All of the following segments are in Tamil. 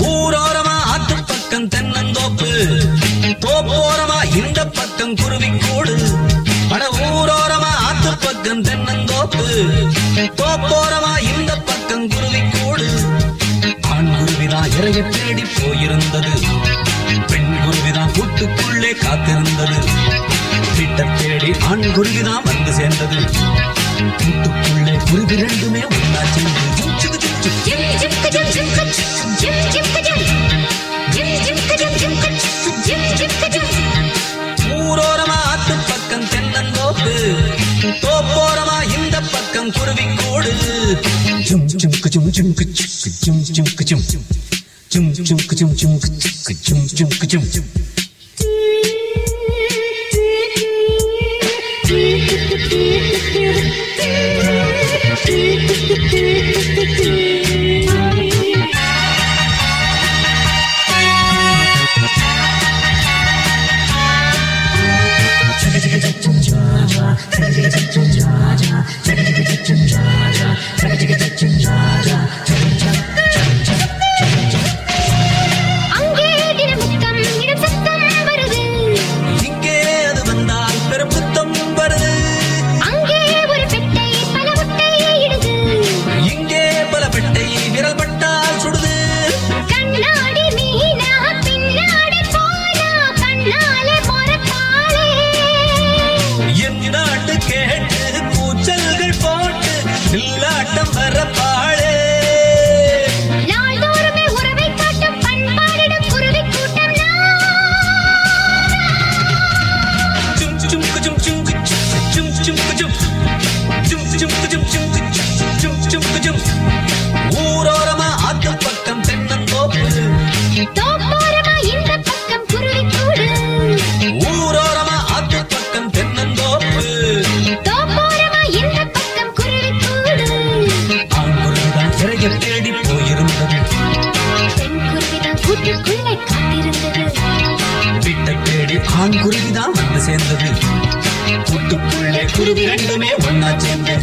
울어라 마 아토 பக்கம் தென்னந்தோப்பு. தோப்போரமா இந்த பக்கம் குருவி கூடு அட ஊரோரமா ஆத்து பக்கம் தென்னந்தோப்பு. தோப்போரமா இந்த பக்கம் குருவி கூடு ஆண் குருவிதான் இறைய தேடி போயிருந்தது. பெண் குருவிதான் கூட்டுக்குள்ளே காத்திருந்தது. வீட்டை தேடி ஆண் குருவிதான் வந்து சேர்ந்தது. கூட்டுக்குள்ளே குருவி ரெண்டுமே ஒன்னா சென்று Do சில்லாட்டம் வர வேலை காத்திருந்தது வீட்டை தேடி ஆண் குருவிதான் வந்து சேர்ந்தது கூட்டுக்குள்ளே குருவி ரெண்டுமே ஒன்னா சேர்ந்து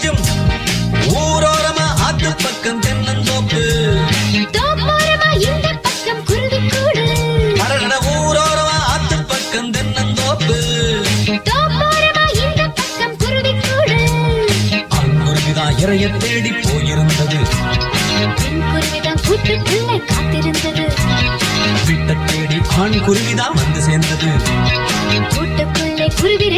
காயும் ஊரோரமா ஆத்து பக்கம் தென்னந்தோப்பு ஊரோரமா ஆத்து பக்கம் இறைய தேடி போயிருந்தது. கூட்டுக்குள்ள காத்திருந்தது. வீட்டை தேடி ஆண் குருவிதான் வந்து சேர்ந்தது. கூட்டுக்குள்ளே குருவி